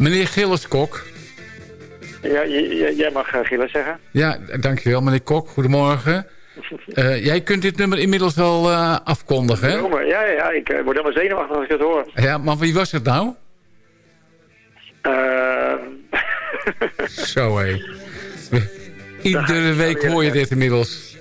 Meneer Gilles Kok. Ja, jij mag uh, Gilles zeggen. Ja, dankjewel meneer Kok. Goedemorgen. Uh, jij kunt dit nummer inmiddels wel uh, afkondigen, hè? Ja, ja, ja, ik word helemaal zenuwachtig als ik het hoor. Ja, maar wie was het nou? Uh... Zo, hé. Iedere week hoor je dit inmiddels.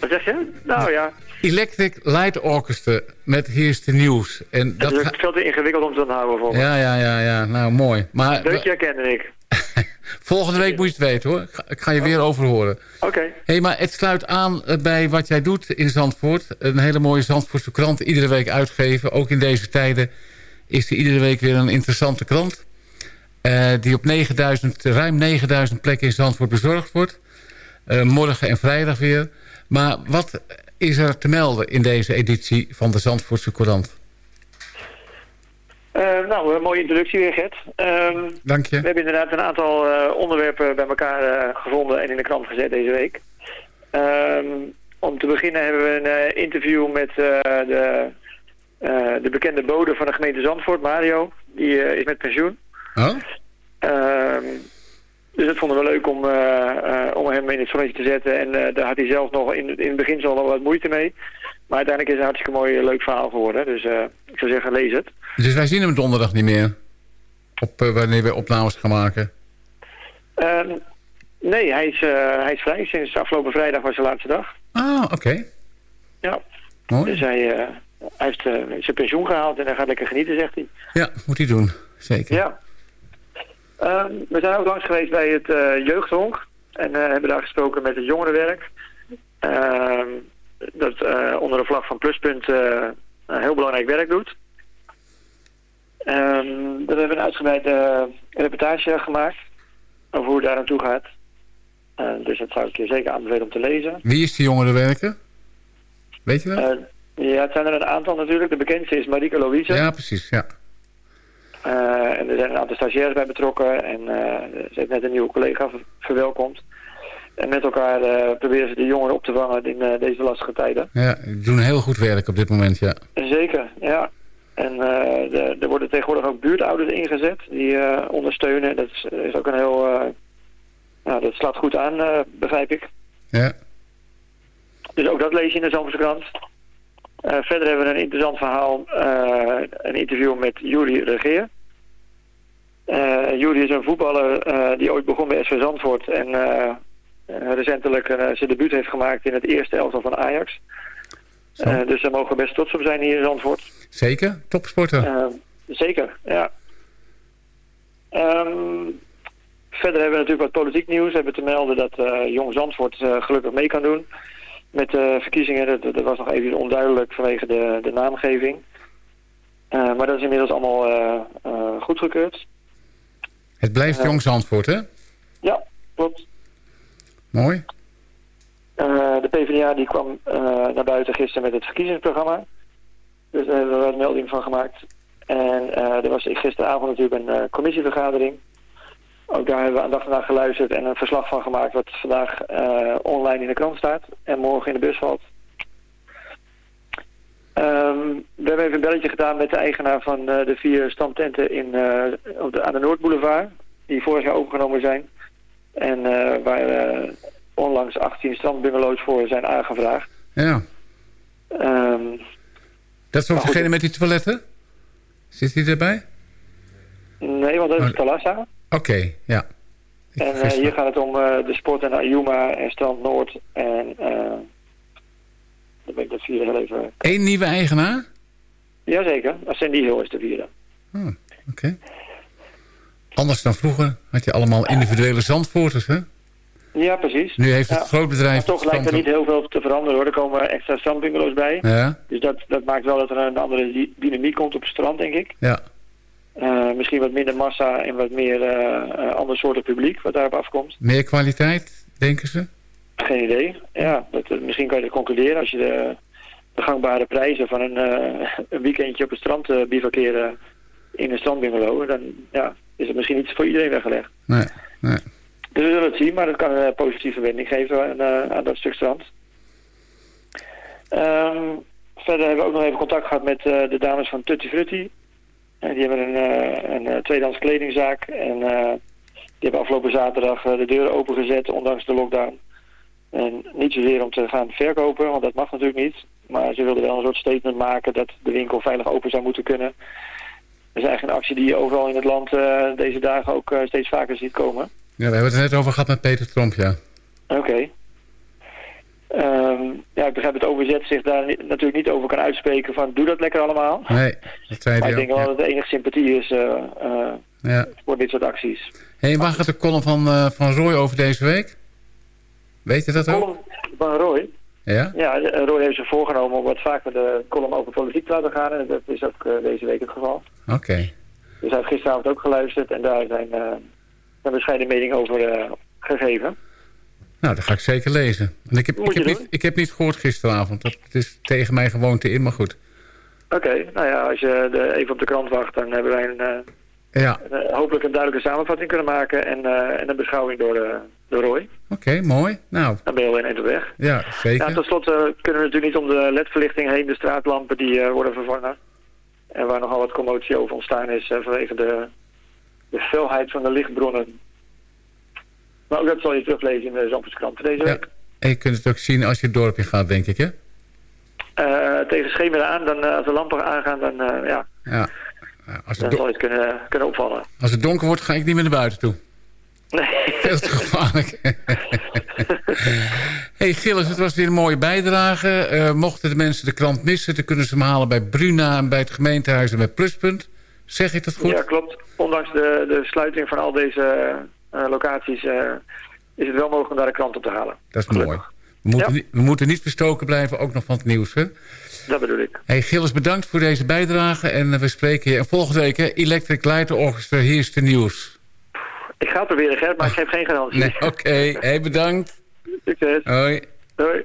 Wat zeg je? Nou ja. Electric Light Orchestra met the News. En dat is veel te ingewikkeld om te onthouden voor. Ja, ja, ja, ja. Nou, mooi. Maar, Deutje herkende ik. Volgende week moet je het weten hoor. Ik ga, je weer over horen. Oké. Hey, maar het sluit aan eh, bij wat jij doet in Zandvoort. Een hele mooie Zandvoortse krant iedere week uitgeven. Ook in deze tijden is er iedere week weer een interessante krant. Uh, die op 9000, ruim 9000 plekken in Zandvoort bezorgd wordt. Uh, morgen en vrijdag weer. Maar wat is er te melden in deze editie van de Zandvoortse Courant? Uh, nou, een mooie introductie weer, Gert. Um, Dank je. We hebben inderdaad een aantal uh, onderwerpen bij elkaar uh, gevonden en in de krant gezet deze week. Um, om te beginnen hebben we een interview met de, de bekende bode van de gemeente Zandvoort, Mario. Die is met pensioen. Oh? Dus dat vonden we leuk om, om hem in het zonnetje te zetten. En daar had hij zelf nog in, in het begin zo nog wat moeite mee. Maar uiteindelijk is het een hartstikke mooi leuk verhaal geworden. Dus ik zou zeggen, lees het. Dus wij zien hem donderdag niet meer? Op, wanneer we opnames gaan maken? Um, nee, hij is, hij is vrij. Sinds afgelopen vrijdag was de laatste dag. Ah, oké. Okay. Ja. Mooi. Dus hij, uh, hij heeft zijn pensioen gehaald en hij gaat lekker genieten, zegt hij. Ja, moet hij doen. Zeker. Ja. Um, we zijn ook langs geweest bij het jeugdhonk. En hebben daar gesproken met het jongerenwerk. Ehm, dat onder de vlag van Pluspunt heel belangrijk werk doet. Um, we hebben een uitgebreide reportage gemaakt over hoe het daar naartoe gaat. Uh, dus dat zou ik je zeker aanbevelen om te lezen. Wie is die jongerenwerker? Weet je dat? Uh, ja, het zijn er een aantal natuurlijk. De bekendste is Marike Louise. Ja, precies, ja. En er zijn een aantal stagiairs bij betrokken. En ze heeft net een nieuwe collega verwelkomd. En met elkaar proberen ze de jongeren op te vangen in deze lastige tijden. Ja, die doen heel goed werk op dit moment, ja. Zeker, ja. En er worden tegenwoordig ook buurtouders ingezet die ondersteunen. Dat is, is, ook een heel... Nou, dat slaat goed aan, begrijp ik. Ja. Dus ook dat lees je in de Zandvoortse krant. verder hebben we een interessant verhaal, een interview met Juri Regeer. Juri is een voetballer die ooit begon bij SV Zandvoort en recentelijk zijn debuut heeft gemaakt in het eerste elftal van Ajax. dus daar mogen we best trots op zijn hier in Zandvoort. Zeker, topsporter. Zeker, ja. Um, verder hebben we natuurlijk wat politiek nieuws. We hebben te melden dat uh, Jong Zandvoort uh, gelukkig mee kan doen met de verkiezingen. Dat, dat, was nog even onduidelijk vanwege de, de naamgeving. maar dat is inmiddels allemaal goedgekeurd. Het blijft Jong Zandvoort, hè? Ja, klopt. Mooi. de PvdA die kwam naar buiten gisteren met het verkiezingsprogramma. Dus daar hebben we wat melding van gemaakt. En uh, er was gisteravond natuurlijk een commissievergadering. Ook daar hebben we aandachtig naar geluisterd en een verslag van gemaakt... wat vandaag online in de krant staat en morgen in de bus valt. Um, we hebben even een belletje gedaan met de eigenaar van de vier standtenten in, op de, aan de Noordboulevard... die vorig jaar overgenomen zijn. En waar onlangs 18 strandbungalows voor zijn aangevraagd. Ja. Um, dat is ook degene met die toiletten? Zit die erbij? Nee, want dat is oh. Talassa. Oké, ja. en hier gaat het om de sport en Ayuma en Strand Noord. En dan ben ik dat vierde heel even... Eén nieuwe eigenaar? Jazeker, Ascendi Hill is de vierde. Oh, oké. Anders dan vroeger had je allemaal individuele zandvoorters, hè? Ja, precies. Nu heeft het ja. groot bedrijf... Maar toch lijkt er niet heel veel te veranderen hoor. Er komen extra strandbungalows bij. Ja. Dus dat, dat maakt wel dat er een andere dynamiek komt op het strand, denk ik. Ja. Uh, misschien wat minder massa en wat meer uh, ander soorten publiek wat daarop afkomt. Meer kwaliteit, denken ze? Geen idee. Ja, dat, misschien kan je dat concluderen als je de, de gangbare prijzen van een, uh, een weekendje op het strand uh, bivakeren in een strandbungalow. Dan ja, is het misschien niet voor iedereen weggelegd. Nee, nee. Dus we zullen het zien, maar dat kan een positieve wending geven aan, uh, aan dat stuk strand. Um, verder hebben we ook nog even contact gehad met uh, de dames van Tutti Frutti. En die hebben een, uh, een tweedehands kledingzaak. En die hebben afgelopen zaterdag de deuren opengezet, ondanks de lockdown. En niet zozeer om te gaan verkopen, want dat mag natuurlijk niet. Maar ze wilden wel een soort statement maken dat de winkel veilig open zou moeten kunnen. Dat is eigenlijk een actie die je overal in het land deze dagen ook steeds vaker ziet komen. Ja, we hebben het er net over gehad met Peter Tromp, ja. Oké. Ehm, ja, ik begrijp dat OVZ zich daar natuurlijk niet over kan uitspreken van doe dat lekker allemaal. Nee, dat zei Maar ik denk wel dat er enige sympathie is uh, uh, ja. voor dit soort acties. Hé, waar gaat de column van, van Roy over deze week? Weet je dat ook? column van Roy? Ja? Ja, Roy heeft zich voorgenomen om wat vaker de column over politiek te laten gaan. En dat is ook deze week het geval. Oké. Dus hij heeft gisteravond ook geluisterd en daar zijn, zijn bescheiden mening over gegeven. Nou, dat ga ik zeker lezen. En ik, heb, ik, heb niet, ik heb niet gehoord gisteravond. Dat is tegen mijn gewoonte in, maar goed. Oké, nou ja, als je de, even op de krant wacht... dan hebben wij een, uh, ja. een, uh, hopelijk een duidelijke samenvatting kunnen maken... en, uh, en een beschouwing door, de, door Roy. Oké, mooi. Nou. Dan ben je al in eind weg. Ja, zeker. Ja, tot slot kunnen we natuurlijk niet om de ledverlichting heen... de straatlampen die worden vervangen. En waar nogal wat commotie over ontstaan is... vanwege de, de felheid van de lichtbronnen maar ook dat zal je teruglezen in de Zandvoortskrant deze week. En je kunt het ook zien als je het dorpje gaat, denk ik, hè? Uh, tegen schemeren aan, dan, als de lampen aangaan, dan, uh, ja. ja. Als het dan zal je het kunnen, kunnen opvallen. Als het donker wordt, ga ik niet meer naar buiten toe. Nee. Veel te gevaarlijk. hey Gilles, het was weer een mooie bijdrage. mochten de mensen de krant missen, dan kunnen ze hem halen bij Bruna en bij het gemeentehuis en bij Pluspunt. Zeg ik dat goed? Ja, klopt. Ondanks de, de sluiting van al deze uh, locaties uh, is het wel mogelijk om daar de krant op te halen. Dat is Gelukkig. mooi. We moeten, ja. niet, we moeten niet verstoken blijven, ook nog van het nieuws. Hè? Dat bedoel ik. Hey, Gilles, bedankt voor deze bijdrage. En we spreken je. En volgende week, hè, Electric Light Orchestra, hier is de nieuws. Ik ga het proberen, Gert, maar ik geef geen garantie. Nee, Oké, okay. hey, bedankt. Succes. Hoi. Hoi.